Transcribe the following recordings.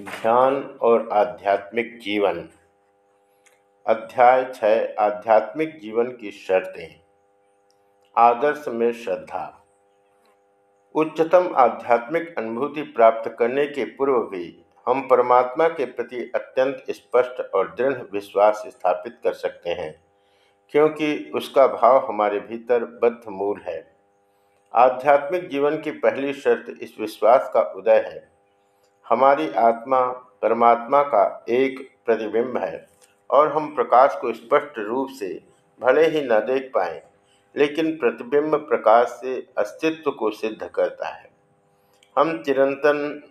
ध्यान और आध्यात्मिक जीवन। अध्याय छः आध्यात्मिक जीवन की शर्तें। आदर्श में श्रद्धा। उच्चतम आध्यात्मिक अनुभूति प्राप्त करने के पूर्व भी हम परमात्मा के प्रति अत्यंत स्पष्ट और दृढ़ विश्वास स्थापित कर सकते हैं, क्योंकि उसका भाव हमारे भीतर बद्ध मूल है। आध्यात्मिक जीवन की पहली शर्त इस विश्वास का उदय है। हमारी आत्मा परमात्मा का एक प्रतिबिंब है और हम प्रकाश को स्पष्ट रूप से भले ही न देख पाए, लेकिन प्रतिबिंब प्रकाश से अस्तित्व को सिद्ध करता है। हम चिरंतन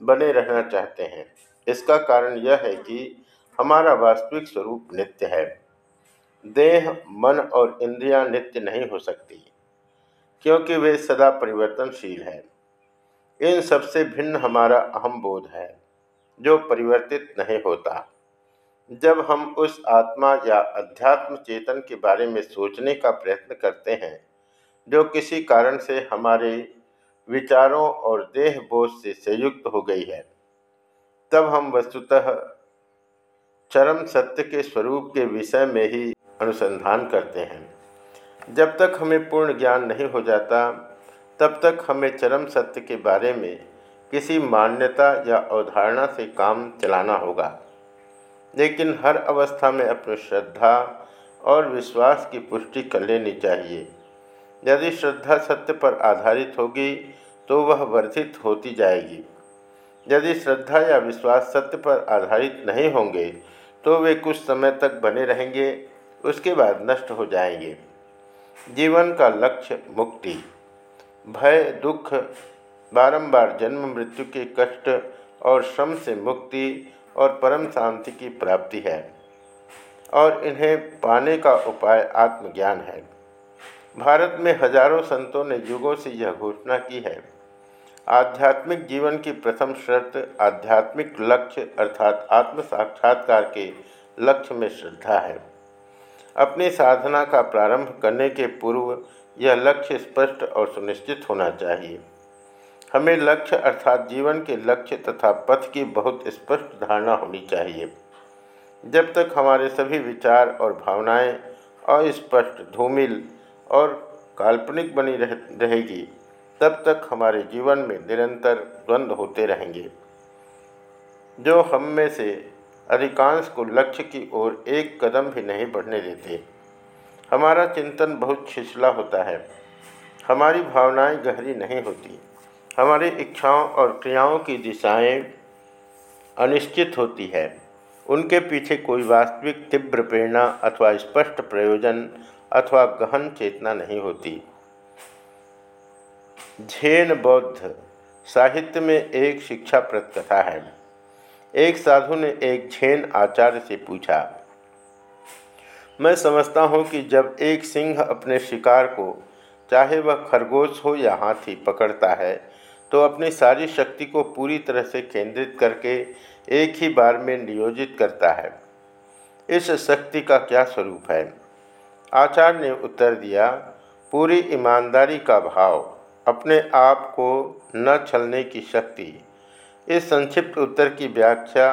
बने रहना चाहते हैं। इसका कारण यह है कि हमारा वास्तविक स्वरूप नित्य है। देह, मन और इंद्रियाँ नित्य नहीं हो सकती, क्योंकि वे सदा परिवर्तनशील हैं। इन सबसे भिन्न हमारा अहम बोध है, जो परिवर्तित नहीं होता। जब हम उस आत्मा या अध्यात्म चेतन के बारे में सोचने का प्रयत्न करते हैं, जो किसी कारण से हमारे विचारों और देह बोध से संयुक्त हो गई है, तब हम वस्तुतः चरम सत्य के स्वरूप के विषय में ही अनुसंधान करते हैं। जब तक हमें पूर्ण ज्ञान नहीं हो जाता तब तक हमें चरम सत्य के बारे में किसी मान्यता या अवधारणा से काम चलाना होगा। लेकिन हर अवस्था में अपनी श्रद्धा और विश्वास की पुष्टि कर लेनी चाहिए। यदि श्रद्धा सत्य पर आधारित होगी तो वह वर्धित होती जाएगी। यदि श्रद्धा या विश्वास सत्य पर आधारित नहीं होंगे तो वे कुछ समय तक बने रहेंगे, उसके बाद नष्ट हो जाएँगे। जीवन का लक्ष्य मुक्ति। भय, दुख, बारंबार जन्म, मृत्यु के कष्ट और श्रम से मुक्ति और परम शांति की प्राप्ति है और इन्हें पाने का उपाय आत्मज्ञान है। भारत में हज़ारों संतों ने युगों से यह घोषणा की है। आध्यात्मिक जीवन की प्रथम शर्त आध्यात्मिक लक्ष्य अर्थात आत्म साक्षात्कार के लक्ष्य में श्रद्धा है। अपनी साधना का प्रारंभ करने के पूर्व यह लक्ष्य स्पष्ट और सुनिश्चित होना चाहिए। हमें लक्ष्य अर्थात जीवन के लक्ष्य तथा पथ की बहुत स्पष्ट धारणा होनी चाहिए। जब तक हमारे सभी विचार और भावनाएँ अस्पष्ट, धूमिल और काल्पनिक बनी रह, रहेगी, तब तक हमारे जीवन में निरंतर द्वंद्व होते रहेंगे। जो हम में से अधिकांश को लक्ष्य की ओर एक कदम भी नहीं बढ़ने देते। हमारा चिंतन बहुत छिछला होता है। हमारी भावनाएँ गहरी नहीं होती। हमारी इच्छाओं और क्रियाओं की दिशाएँ अनिश्चित होती है। उनके पीछे कोई वास्तविक तीव्र प्रेरणा अथवा स्पष्ट प्रयोजन अथवा गहन चेतना नहीं होती। झेन बौद्ध साहित्य में एक शिक्षाप्रद कथा है। एक साधु ने एक झेन आचार्य से पूछा मैं समझता हूँ कि जब एक सिंह अपने शिकार को, चाहे वह खरगोश हो या हाथी, पकड़ता है तो अपनी सारी शक्ति को पूरी तरह से केंद्रित करके एक ही बार में नियोजित करता है। इस शक्ति का क्या स्वरूप है? आचार्य ने उत्तर दिया, पूरी ईमानदारी का भाव, अपने आप को न छलने की शक्ति। इस संक्षिप्त उत्तर की व्याख्या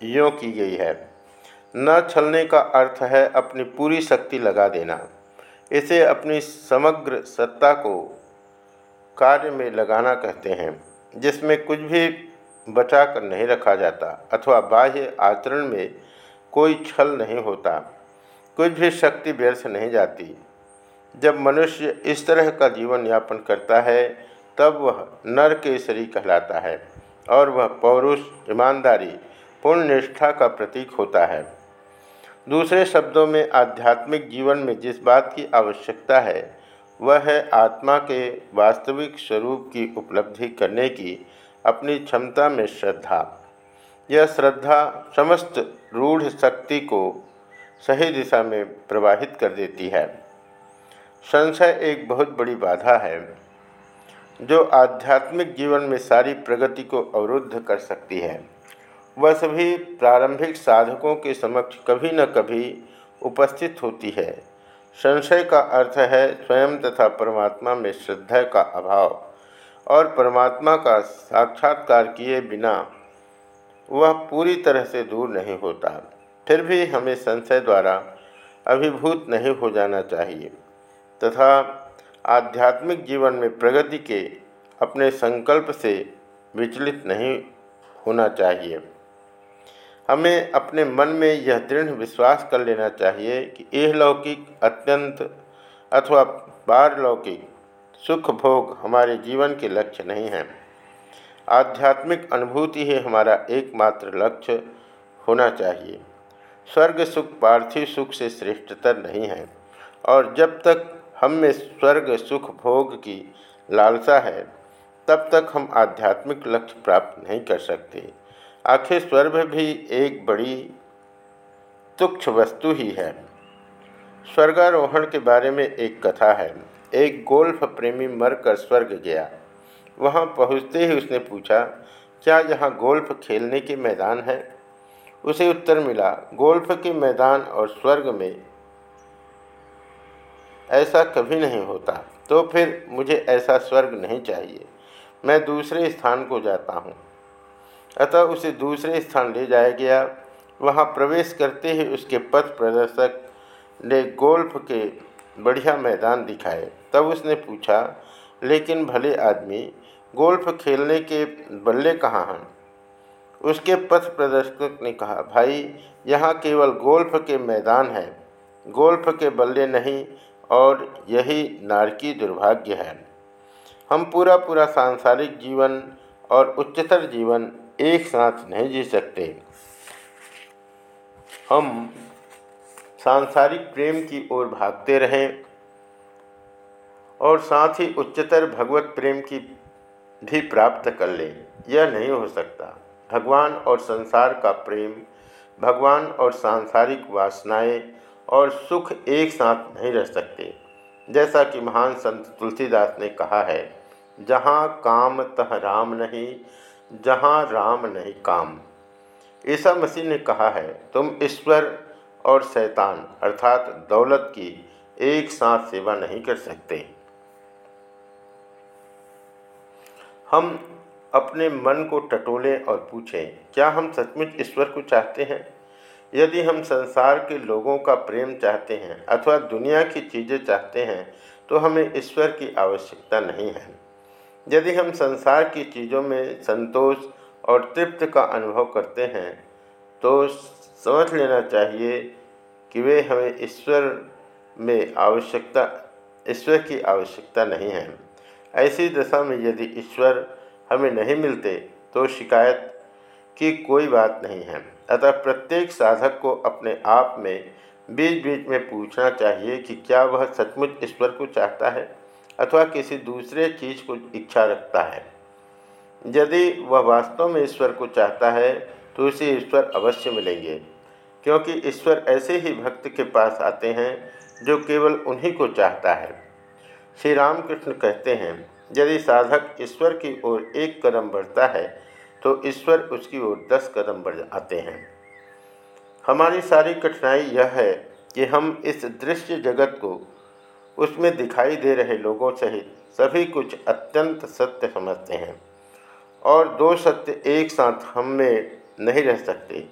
यों की गई है। न छलने का अर्थ है अपनी पूरी शक्ति लगा देना। इसे अपनी समग्र सत्ता को कार्य में लगाना कहते हैं, जिसमें कुछ भी बचा कर नहीं रखा जाता अथवा बाह्य आचरण में कोई छल नहीं होता, कुछ भी शक्ति व्यर्थ नहीं जाती। जब मनुष्य इस तरह का जीवन यापन करता है, तब वह नर केसरी कहलाता है और वह पौरुष, ईमानदारी, पूर्ण निष्ठा का प्रतीक होता है। दूसरे शब्दों में, आध्यात्मिक जीवन में जिस बात की आवश्यकता है, वह है आत्मा के वास्तविक स्वरूप की उपलब्धि करने की अपनी क्षमता में श्रद्धा। यह श्रद्धा समस्त रूढ़ शक्ति को सही दिशा में प्रवाहित कर देती है। संशय एक बहुत बड़ी बाधा है, जो आध्यात्मिक जीवन में सारी प्रगति को अवरुद्ध कर सकती है। वह सभी प्रारंभिक साधकों के समक्ष कभी न कभी उपस्थित होती है। संशय का अर्थ है स्वयं तथा परमात्मा में श्रद्धा का अभाव और परमात्मा का साक्षात्कार किए बिना वह पूरी तरह से दूर नहीं होता। फिर भी हमें संशय द्वारा अभिभूत नहीं हो जाना चाहिए तथा आध्यात्मिक जीवन में प्रगति के अपने संकल्प से विचलित नहीं होना चाहिए। हमें अपने मन में यह दृढ़ विश्वास कर लेना चाहिए कि यह लौकिक अत्यंत अथवा पारलौकिक सुख भोग हमारे जीवन के लक्ष्य नहीं हैं। आध्यात्मिक अनुभूति ही हमारा एकमात्र लक्ष्य होना चाहिए। स्वर्ग सुख, पार्थिव सुख से श्रेष्ठतर नहीं है। और जब तक हम में स्वर्ग सुख भोग की लालसा है, तब तक हम आध्यात्मिक लक्ष्य प्राप्त नहीं कर सकते। आखिर स्वर्ग भी एक बड़ी तुक्ष वस्तु ही है। स्वर्गारोहण के बारे में एक कथा है। एक गोल्फ प्रेमी मरकर स्वर्ग गया। वहाँ पहुँचते ही उसने पूछा, क्या यहाँ गोल्फ खेलने के मैदान है? उसे उत्तर मिला, गोल्फ के मैदान और स्वर्ग में ऐसा कभी नहीं होता। तो फिर मुझे ऐसा स्वर्ग नहीं चाहिए। मैं दूसरे स्थान को जाता हूँ। अतः उसे दूसरे स्थान ले जाया गया। वहाँ प्रवेश करते ही उसके पथ प्रदर्शक ने गोल्फ के बढ़िया मैदान दिखाए। तब उसने पूछा, लेकिन भले आदमी, गोल्फ खेलने के बल्ले कहाँ हैं? उसके पथ प्रदर्शक ने कहा, भाई, यहाँ केवल गोल्फ के मैदान हैं। गोल्फ के बल्ले नहीं, और यही नारकी दुर्भाग्य है। हम पूरा पूरा सांसारिक जीवन और उच्चतर जीवन एक साथ नहीं जी सकते। हम सांसारिक प्रेम की ओर भागते रहें और साथ ही उच्चतर भगवत प्रेम की भी प्राप्त कर लें। यह नहीं हो सकता। भगवान और संसार का प्रेम, भगवान और सांसारिक वासनाएँ और सुख एक साथ नहीं रह सकते। जैसा कि महान संत तुलसीदास ने कहा है, जहाँ काम तह राम नहीं जहाँ राम नहीं काम। ईसा मसीह ने कहा है, तुम ईश्वर और शैतान, अर्थात दौलत की एक साथ सेवा नहीं कर सकते। हम अपने मन को टटोलें और पूछें, क्या हम सचमुच ईश्वर को चाहते हैं? यदि हम संसार के लोगों का प्रेम चाहते हैं अथवा दुनिया की चीज़ें चाहते हैं तो हमें ईश्वर की आवश्यकता नहीं है। यदि हम संसार की चीज़ों में संतोष और तृप्त का अनुभव करते हैं तो समझ लेना चाहिए कि वे हमें ईश्वर में आवश्यकता, ईश्वर की आवश्यकता नहीं है। ऐसी दशा में यदि ईश्वर हमें नहीं मिलते तो शिकायत की कोई बात नहीं है। अतः प्रत्येक साधक को अपने आप में बीच बीच में पूछना चाहिए कि क्या वह सचमुच ईश्वर को चाहता है। अथवा किसी दूसरे चीज़ को इच्छा रखता है। यदि वह वास्तव में ईश्वर को चाहता है तो उसे ईश्वर अवश्य मिलेंगे, क्योंकि ईश्वर ऐसे ही भक्त के पास आते हैं, जो केवल उन्हीं को चाहता है। श्री रामकृष्ण कहते हैं, यदि साधक ईश्वर की ओर एक कदम बढ़ता है तो ईश्वर उसकी ओर दस कदम बढ़ आते हैं। हमारी सारी कठिनाई यह है कि हम इस दृश्य जगत को उसमें दिखाई दे रहे लोगों सहित सभी कुछ अत्यंत सत्य समझते हैं और दो सत्य एक साथ हम में नहीं रह सकते।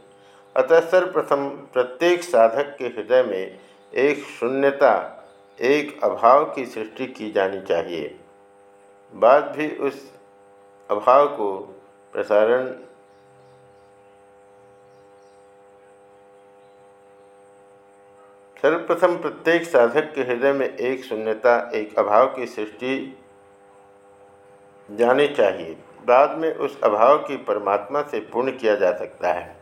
अतः सर्वप्रथम प्रत्येक साधक के हृदय में एक शून्यता, एक अभाव की सृष्टि की जानी चाहिए। बाद भी उस अभाव को प्रसारण सर्वप्रथम प्रत्येक साधक के हृदय में एक शून्यता, एक अभाव की सृष्टि जानी चाहिए। बाद में उस अभाव की परमात्मा से पूर्ण किया जा सकता है।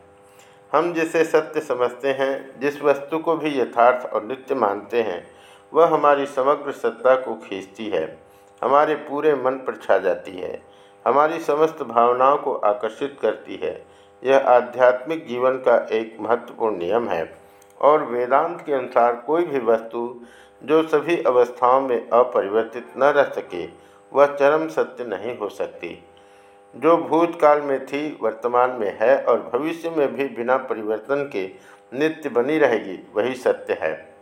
हम जिसे सत्य समझते हैं, जिस वस्तु को भी यथार्थ और नित्य मानते हैं, वह हमारी समग्र सत्ता को खींचती है। हमारे पूरे मन पर छा जाती है। हमारी समस्त भावनाओं को आकर्षित करती है। यह आध्यात्मिक जीवन का एक महत्वपूर्ण नियम है। और वेदांत के अनुसार कोई भी वस्तु जो सभी अवस्थाओं में अपरिवर्तित न रह सके, वह चरम सत्य नहीं हो सकती। जो भूतकाल में थी, वर्तमान में है और भविष्य में भी बिना परिवर्तन के नित्य बनी रहेगी, वही सत्य है।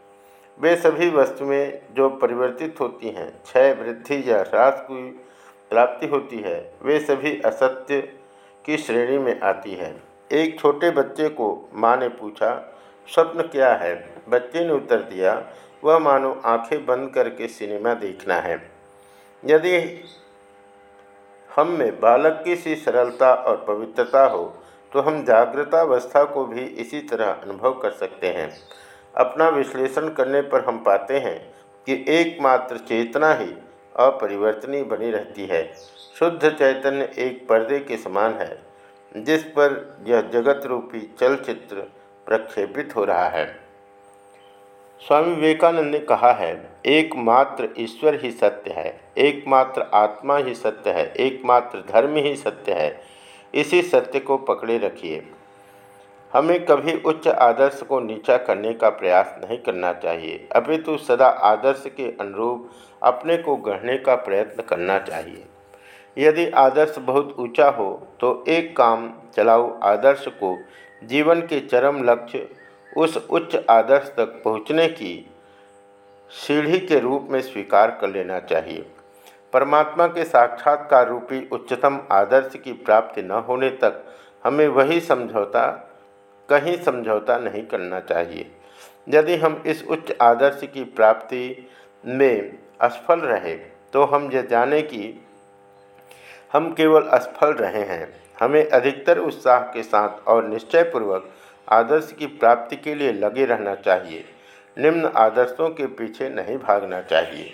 वे सभी वस्तुएँ जो परिवर्तित होती हैं, क्षय, वृद्धि या ह्रास की प्राप्ति होती है, वे सभी असत्य की श्रेणी में आती है। एक छोटे बच्चे को माँ ने पूछा स्वप्न क्या है? बच्चे ने उत्तर दिया, वह मानो आँखें बंद करके सिनेमा देखना है। यदि हम में बालक की सी सरलता और पवित्रता हो तो हम जागृतावस्था को भी इसी तरह अनुभव कर सकते हैं। अपना विश्लेषण करने पर हम पाते हैं कि एकमात्र चेतना ही अपरिवर्तनीय बनी रहती है। शुद्ध चैतन्य एक पर्दे के समान है, जिस पर यह जगत रूपी चलचित्र प्रक्षेपित हो रहा है। स्वामी विवेकानंद ने कहा है, एकमात्र ईश्वर ही सत्य है, एकमात्र आत्मा ही सत्य है, एकमात्र धर्म ही सत्य है। इसी सत्य को पकड़े रखिए। हमें कभी उच्च आदर्श को नीचा करने का प्रयास नहीं करना चाहिए। अपितु तो सदा आदर्श के अनुरूप अपने को गढ़ने का प्रयत्न करना चाहिए। यदि आदर्श बहुत ऊँचा हो तो एक काम चलाऊ आदर्श को जीवन के चरम लक्ष्य उस उच्च आदर्श तक पहुँचने की सीढ़ी के रूप में स्वीकार कर लेना चाहिए। परमात्मा के साक्षात्कार रूपी उच्चतम आदर्श की प्राप्ति न होने तक हमें वही समझौता, कहीं समझौता नहीं करना चाहिए। यदि हम इस उच्च आदर्श की प्राप्ति में असफल रहे तो हम यह जाने कि हम केवल असफल रहे हैं। हमें अधिकतर उत्साह के साथ और निश्चयपूर्वक आदर्श की प्राप्ति के लिए लगे रहना चाहिए। निम्न आदर्शों के पीछे नहीं भागना चाहिए।